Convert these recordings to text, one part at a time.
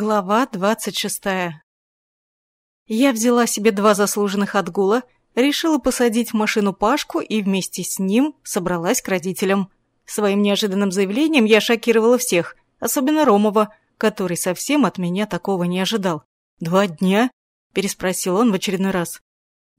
Глава двадцать шестая. Я взяла себе два заслуженных отгула, решила посадить в машину Пашку и вместе с ним собралась к родителям. Своим неожиданным заявлением я шокировала всех, особенно Ромова, который совсем от меня такого не ожидал. «Два дня?» – переспросил он в очередной раз.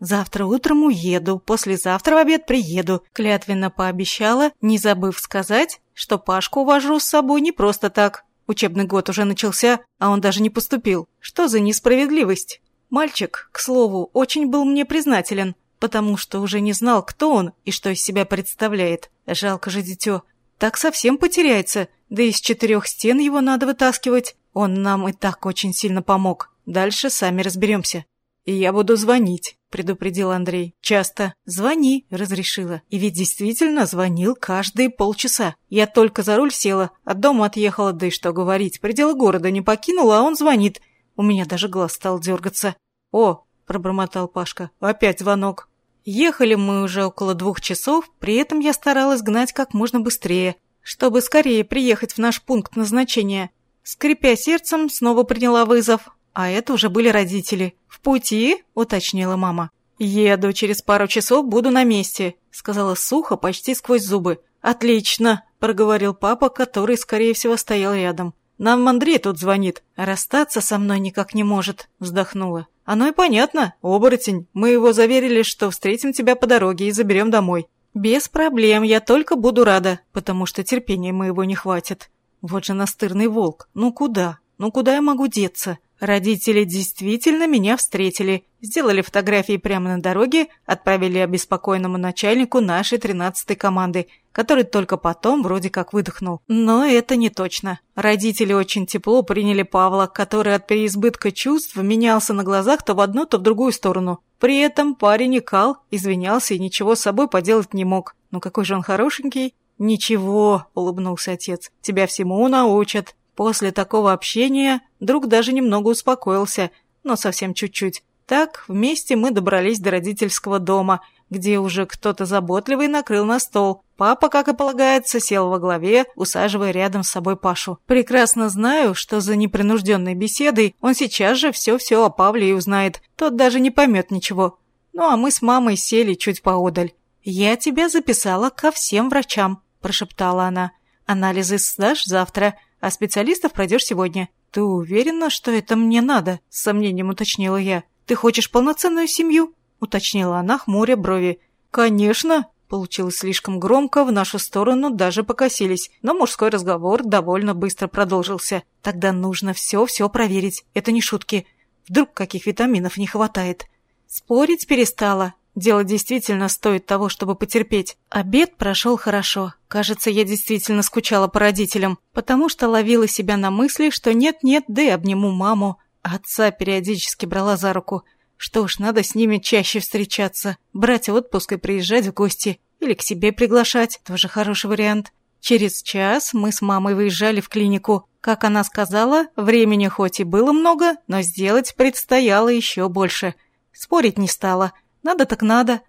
«Завтра утром уеду, послезавтра в обед приеду», – клятвенно пообещала, не забыв сказать, что Пашку увожу с собой не просто так, Учебный год уже начался, а он даже не поступил. Что за несправедливость? Мальчик, к слову, очень был мне признателен, потому что уже не знал, кто он и что из себя представляет. Жалко же дитё. Так совсем потеряется, да из четырех стен его надо вытаскивать. Он нам и так очень сильно помог. Дальше сами разберемся. И я буду звонить. — предупредил Андрей. «Часто. Звони», — разрешила. И ведь действительно звонил каждые полчаса. Я только за руль села, от дома отъехала, да и что говорить, пределы города не покинула, а он звонит. У меня даже глаз стал дергаться. «О», — пробормотал Пашка, — «опять звонок». Ехали мы уже около двух часов, при этом я старалась гнать как можно быстрее, чтобы скорее приехать в наш пункт назначения. Скрипя сердцем, снова приняла вызов. А это уже были родители. «В пути?» – уточнила мама. «Еду, через пару часов буду на месте», – сказала сухо, почти сквозь зубы. «Отлично», – проговорил папа, который, скорее всего, стоял рядом. «Нам Андрей тут звонит. Расстаться со мной никак не может», – вздохнула. «Оно и понятно, оборотень. Мы его заверили, что встретим тебя по дороге и заберем домой». «Без проблем, я только буду рада, потому что терпения моего не хватит. Вот же настырный волк. Ну куда? Ну куда я могу деться?» Родители действительно меня встретили, сделали фотографии прямо на дороге, отправили обеспокоенному начальнику нашей тринадцатой команды, который только потом вроде как выдохнул. Но это не точно. Родители очень тепло приняли Павла, который от переизбытка чувств менялся на глазах то в одну, то в другую сторону. При этом парень икал, извинялся и ничего с собой поделать не мог. Ну какой же он хорошенький. «Ничего», — улыбнулся отец, — «тебя всему научат. После такого общения друг даже немного успокоился, но совсем чуть-чуть. Так, вместе мы добрались до родительского дома, где уже кто-то заботливый накрыл на стол. Папа, как и полагается, сел во главе, усаживая рядом с собой Пашу. Прекрасно знаю, что за непринужденной беседой он сейчас же все-все о Павле и узнает. Тот даже не поймет ничего. Ну а мы с мамой сели чуть поодаль. «Я тебя записала ко всем врачам», – прошептала она. «Анализы сдашь завтра а специалистов пройдешь сегодня. Ты уверена, что это мне надо?» – с сомнением уточнила я. «Ты хочешь полноценную семью?» – уточнила она, хмуря брови. «Конечно!» Получилось слишком громко, в нашу сторону даже покосились, но мужской разговор довольно быстро продолжился. Тогда нужно все-все проверить, это не шутки. Вдруг каких витаминов не хватает. Спорить перестала, Дело действительно стоит того, чтобы потерпеть. Обед прошел хорошо. Кажется, я действительно скучала по родителям, потому что ловила себя на мысли, что нет-нет, да и обниму маму. Отца периодически брала за руку. Что ж, надо с ними чаще встречаться, брать отпуск и приезжать в гости. Или к себе приглашать, тоже хороший вариант. Через час мы с мамой выезжали в клинику. Как она сказала, времени хоть и было много, но сделать предстояло еще больше. Спорить не стала – надо так надо.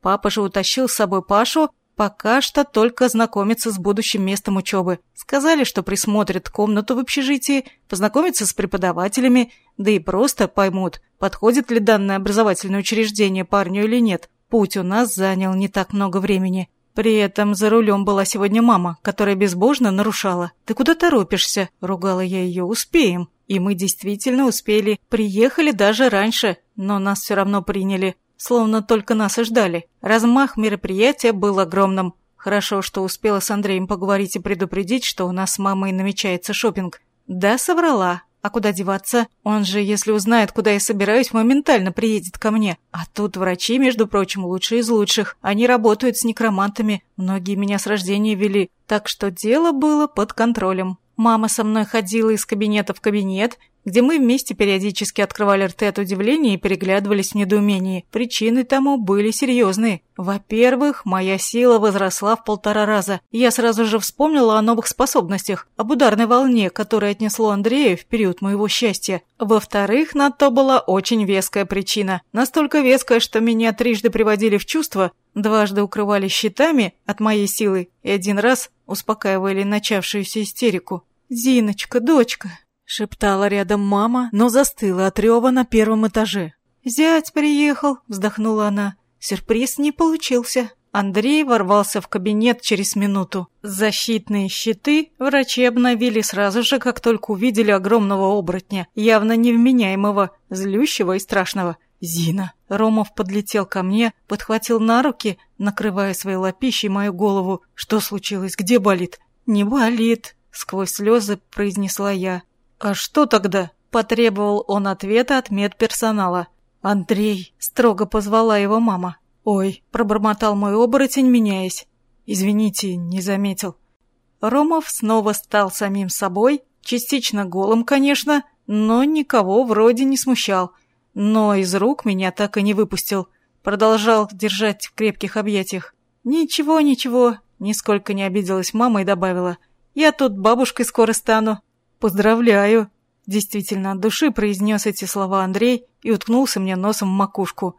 Папа же утащил с собой Пашу, пока что только знакомиться с будущим местом учебы. Сказали, что присмотрят комнату в общежитии, познакомятся с преподавателями, да и просто поймут, подходит ли данное образовательное учреждение парню или нет. Путь у нас занял не так много времени. При этом за рулем была сегодня мама, которая безбожно нарушала. «Ты куда торопишься?» – ругала я ее. «Успеем». И мы действительно успели. Приехали даже раньше, но нас все равно приняли словно только нас и ждали. Размах мероприятия был огромным. Хорошо, что успела с Андреем поговорить и предупредить, что у нас с мамой намечается шопинг. Да, соврала. А куда деваться? Он же, если узнает, куда я собираюсь, моментально приедет ко мне. А тут врачи, между прочим, лучшие из лучших. Они работают с некромантами. Многие меня с рождения вели. Так что дело было под контролем. Мама со мной ходила из кабинета в кабинет, где мы вместе периодически открывали рты от удивления и переглядывались в недоумении. Причины тому были серьезные. Во-первых, моя сила возросла в полтора раза. Я сразу же вспомнила о новых способностях, об ударной волне, которая отнесло Андрея в период моего счастья. Во-вторых, на то была очень веская причина. Настолько веская, что меня трижды приводили в чувство, дважды укрывали щитами от моей силы и один раз успокаивали начавшуюся истерику. «Зиночка, дочка, — шептала рядом мама, но застыла от рева на первом этаже. «Зять приехал», — вздохнула она. «Сюрприз не получился». Андрей ворвался в кабинет через минуту. Защитные щиты врачи обновили сразу же, как только увидели огромного оборотня, явно невменяемого, злющего и страшного. «Зина!» Ромов подлетел ко мне, подхватил на руки, накрывая своей лапищей мою голову. «Что случилось? Где болит?» «Не болит», — сквозь слезы произнесла я. «А что тогда?» — потребовал он ответа от медперсонала. «Андрей!» — строго позвала его мама. «Ой», — пробормотал мой оборотень, меняясь. «Извините, не заметил». Ромов снова стал самим собой, частично голым, конечно, но никого вроде не смущал. Но из рук меня так и не выпустил. Продолжал держать в крепких объятиях. «Ничего, ничего», — нисколько не обиделась мама и добавила. «Я тут бабушкой скоро стану». «Поздравляю», — действительно от души произнес эти слова Андрей и уткнулся мне носом в макушку.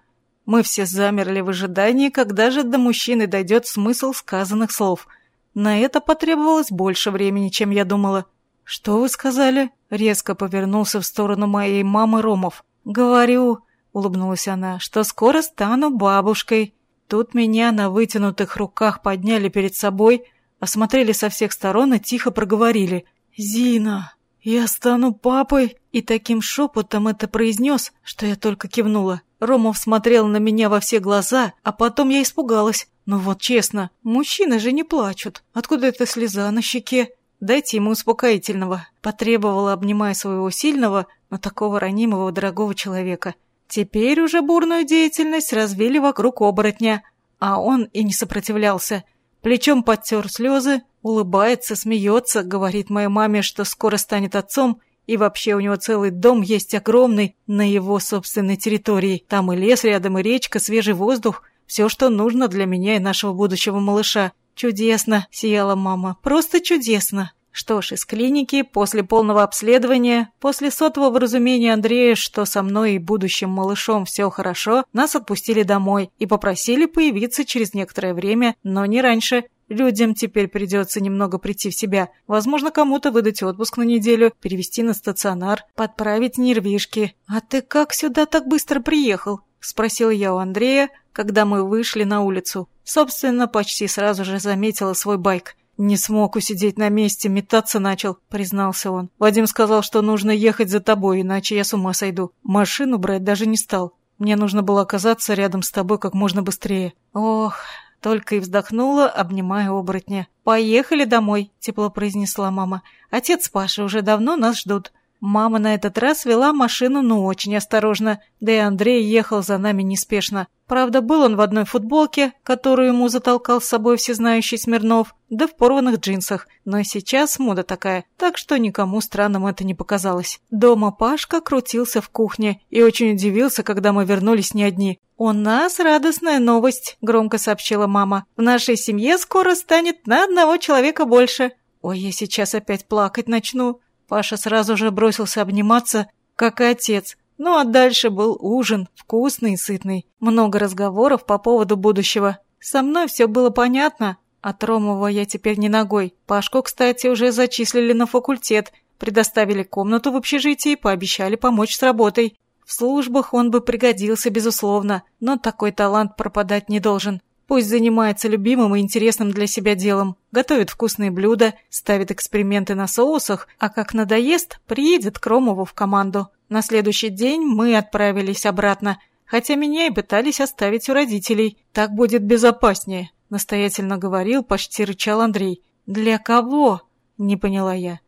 Мы все замерли в ожидании, когда же до мужчины дойдет смысл сказанных слов. На это потребовалось больше времени, чем я думала. «Что вы сказали?» — резко повернулся в сторону моей мамы Ромов. «Говорю», — улыбнулась она, — «что скоро стану бабушкой». Тут меня на вытянутых руках подняли перед собой, осмотрели со всех сторон и тихо проговорили. «Зина, я стану папой!» И таким шепотом это произнес, что я только кивнула. Ромов смотрел на меня во все глаза, а потом я испугалась. Ну вот честно, мужчины же не плачут. Откуда эта слеза на щеке? Дайте ему успокоительного. Потребовала, обнимая своего сильного, но такого ранимого дорогого человека. Теперь уже бурную деятельность развили вокруг оборотня, а он и не сопротивлялся. Плечом подтер слезы, улыбается, смеется, говорит моей маме, что скоро станет отцом, и вообще у него целый дом есть огромный на его собственной территории. Там и лес рядом, и речка, свежий воздух. Все, что нужно для меня и нашего будущего малыша. Чудесно, сияла мама, просто чудесно. Что ж, из клиники, после полного обследования, после сотого выразумения Андрея, что со мной и будущим малышом все хорошо, нас отпустили домой и попросили появиться через некоторое время, но не раньше, Людям теперь придется немного прийти в себя. Возможно, кому-то выдать отпуск на неделю, перевести на стационар, подправить нервишки. «А ты как сюда так быстро приехал?» – спросил я у Андрея, когда мы вышли на улицу. Собственно, почти сразу же заметила свой байк. «Не смог усидеть на месте, метаться начал», — признался он. «Вадим сказал, что нужно ехать за тобой, иначе я с ума сойду. Машину брать даже не стал. Мне нужно было оказаться рядом с тобой как можно быстрее». «Ох, только и вздохнула, обнимая оборотня. «Поехали домой», — тепло произнесла мама. «Отец с Пашей уже давно нас ждут». Мама на этот раз вела машину, ну, очень осторожно, да и Андрей ехал за нами неспешно. Правда, был он в одной футболке, которую ему затолкал с собой всезнающий Смирнов, да в порванных джинсах. Но сейчас мода такая, так что никому странным это не показалось. Дома Пашка крутился в кухне и очень удивился, когда мы вернулись не одни. «У нас радостная новость», — громко сообщила мама. «В нашей семье скоро станет на одного человека больше». «Ой, я сейчас опять плакать начну». Паша сразу же бросился обниматься, как и отец. Ну а дальше был ужин, вкусный и сытный. Много разговоров по поводу будущего. Со мной все было понятно. От Ромова я теперь не ногой. Пашку, кстати, уже зачислили на факультет, предоставили комнату в общежитии и пообещали помочь с работой. В службах он бы пригодился, безусловно, но такой талант пропадать не должен. Пусть занимается любимым и интересным для себя делом, готовит вкусные блюда, ставит эксперименты на соусах, а как надоест, приедет к Ромову в команду. На следующий день мы отправились обратно, хотя меня и пытались оставить у родителей. Так будет безопаснее, настоятельно говорил, почти рычал Андрей. «Для кого?» – не поняла я.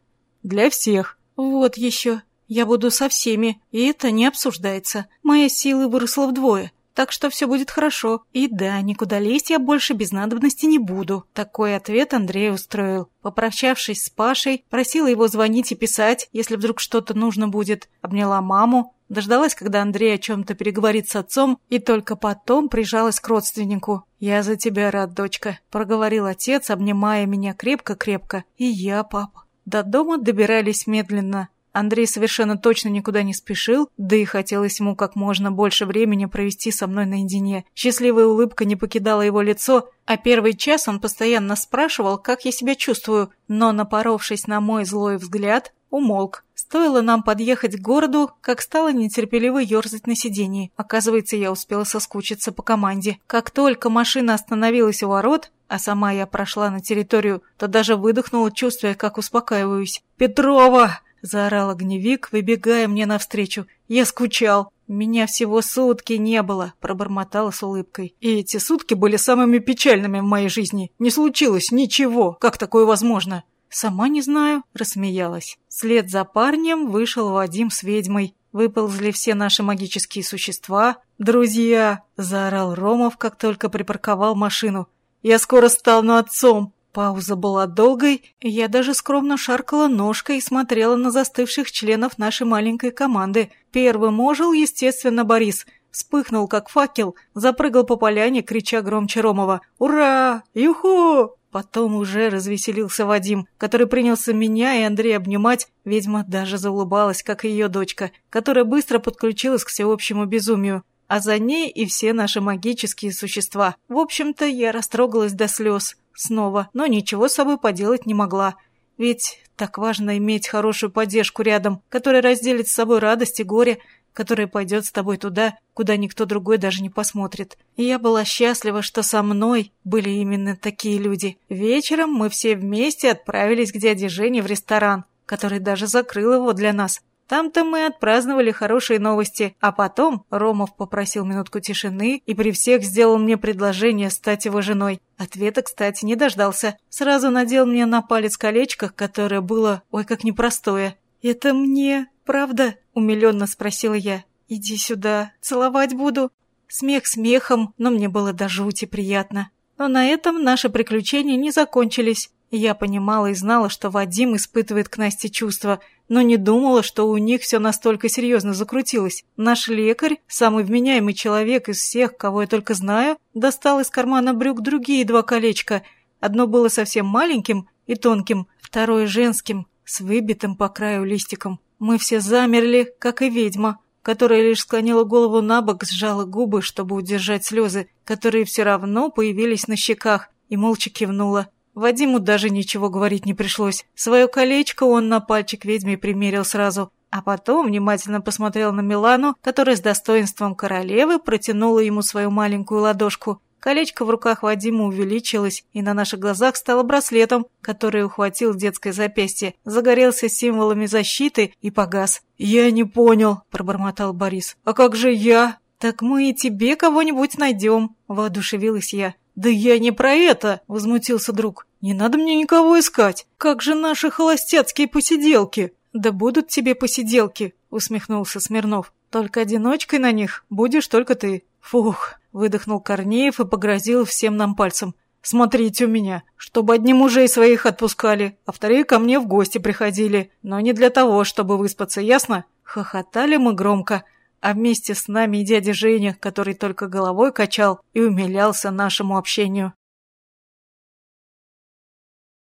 «Для всех». «Вот еще. Я буду со всеми, и это не обсуждается. Моя сила выросла вдвое так что все будет хорошо. И да, никуда лезть я больше без надобности не буду. Такой ответ Андрей устроил. Попрощавшись с Пашей, просила его звонить и писать, если вдруг что-то нужно будет. Обняла маму, дождалась, когда Андрей о чем-то переговорит с отцом, и только потом прижалась к родственнику. «Я за тебя рад, дочка», — проговорил отец, обнимая меня крепко-крепко. «И я, папа». До дома добирались медленно. Андрей совершенно точно никуда не спешил, да и хотелось ему как можно больше времени провести со мной наедине. Счастливая улыбка не покидала его лицо, а первый час он постоянно спрашивал, как я себя чувствую, но, напоровшись на мой злой взгляд, умолк. Стоило нам подъехать к городу, как стало нетерпеливо ерзать на сиденье. Оказывается, я успела соскучиться по команде. Как только машина остановилась у ворот, а сама я прошла на территорию, то даже выдохнула, чувствуя, как успокаиваюсь. «Петрова!» – заорал огневик, выбегая мне навстречу. «Я скучал!» «Меня всего сутки не было», – пробормотала с улыбкой. «И эти сутки были самыми печальными в моей жизни. Не случилось ничего. Как такое возможно?» «Сама не знаю», – рассмеялась. Вслед за парнем вышел Вадим с ведьмой. Выползли все наши магические существа. «Друзья!» – заорал Ромов, как только припарковал машину. «Я скоро стану отцом!» Пауза была долгой, я даже скромно шаркала ножкой и смотрела на застывших членов нашей маленькой команды. Первым ожил, естественно, Борис. Вспыхнул, как факел, запрыгал по поляне, крича громче Ромова. «Ура! Юху!» Потом уже развеселился Вадим, который принялся меня и Андрея обнимать. Ведьма даже заулыбалась, как и ее дочка, которая быстро подключилась к всеобщему безумию. А за ней и все наши магические существа. В общем-то, я растрогалась до слез. Снова, но ничего с собой поделать не могла. Ведь так важно иметь хорошую поддержку рядом, которая разделит с собой радость и горе, которая пойдет с тобой туда, куда никто другой даже не посмотрит. И я была счастлива, что со мной были именно такие люди. Вечером мы все вместе отправились к дяде Жене в ресторан, который даже закрыл его для нас. Там-то мы отпраздновали хорошие новости, а потом Ромов попросил минутку тишины и при всех сделал мне предложение стать его женой. Ответа, кстати, не дождался. Сразу надел мне на палец колечко, которое было, ой, как непростое. «Это мне «Правда?» – умиленно спросила я. «Иди сюда, целовать буду». Смех смехом, но мне было до жути приятно. Но на этом наши приключения не закончились. Я понимала и знала, что Вадим испытывает к Насте чувства, но не думала, что у них все настолько серьезно закрутилось. Наш лекарь, самый вменяемый человек из всех, кого я только знаю, достал из кармана брюк другие два колечка. Одно было совсем маленьким и тонким, второе женским, с выбитым по краю листиком. Мы все замерли, как и ведьма, которая лишь склонила голову на бок, сжала губы, чтобы удержать слезы, которые все равно появились на щеках, и молча кивнула. Вадиму даже ничего говорить не пришлось. Свое колечко он на пальчик ведьме примерил сразу, а потом внимательно посмотрел на Милану, которая с достоинством королевы протянула ему свою маленькую ладошку. Колечко в руках Вадима увеличилось и на наших глазах стало браслетом, который ухватил детское запястье, загорелся символами защиты и погас. «Я не понял», – пробормотал Борис. «А как же я?» «Так мы и тебе кого-нибудь найдем», – воодушевилась я. «Да я не про это!» – возмутился друг. «Не надо мне никого искать! Как же наши холостяцкие посиделки!» «Да будут тебе посиделки!» – усмехнулся Смирнов. «Только одиночкой на них будешь только ты». «Фух!» – выдохнул Корнеев и погрозил всем нам пальцем. «Смотрите у меня, чтобы одни мужей своих отпускали, а вторые ко мне в гости приходили, но не для того, чтобы выспаться, ясно?» Хохотали мы громко, а вместе с нами и дядя Женя, который только головой качал и умилялся нашему общению.